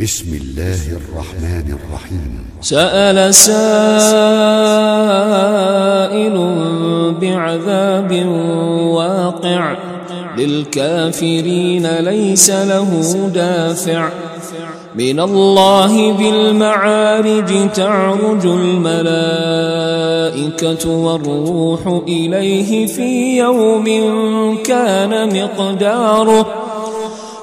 بسم الله الرحمن الرحيم. سأل سائل بعذاب واقع. للكافرين ليس له دافع. من الله بالمعارج تعرج الملائكة والروح إليه في يوم كان مقداره.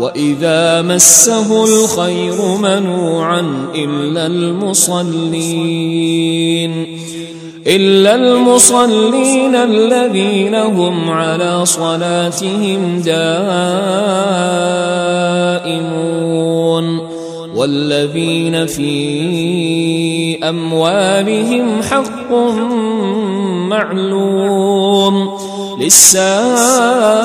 وإذا مسه الخير منوعا إلا المصلين إلا المصلين الذين هم على صلاتهم دائمون والذين في أموالهم حق معلوم للسائل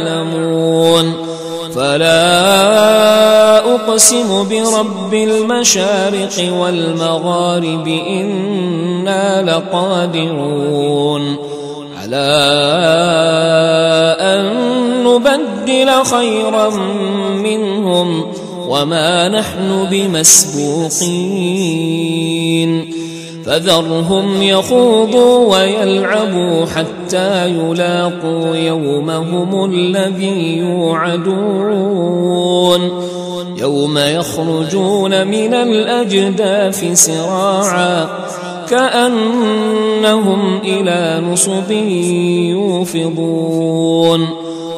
فلا أقسم برب المشارق والمغارب إنا لقادرون. على أن نبدل خيرا منهم وما نحن بمسبوقين. فذرهم يخوضوا ويلعبوا حتى يلاقوا يومهم الذي يوعدون. يوم يخرجون من الأجداف سراعا كأنهم إلى نصب يوفضون.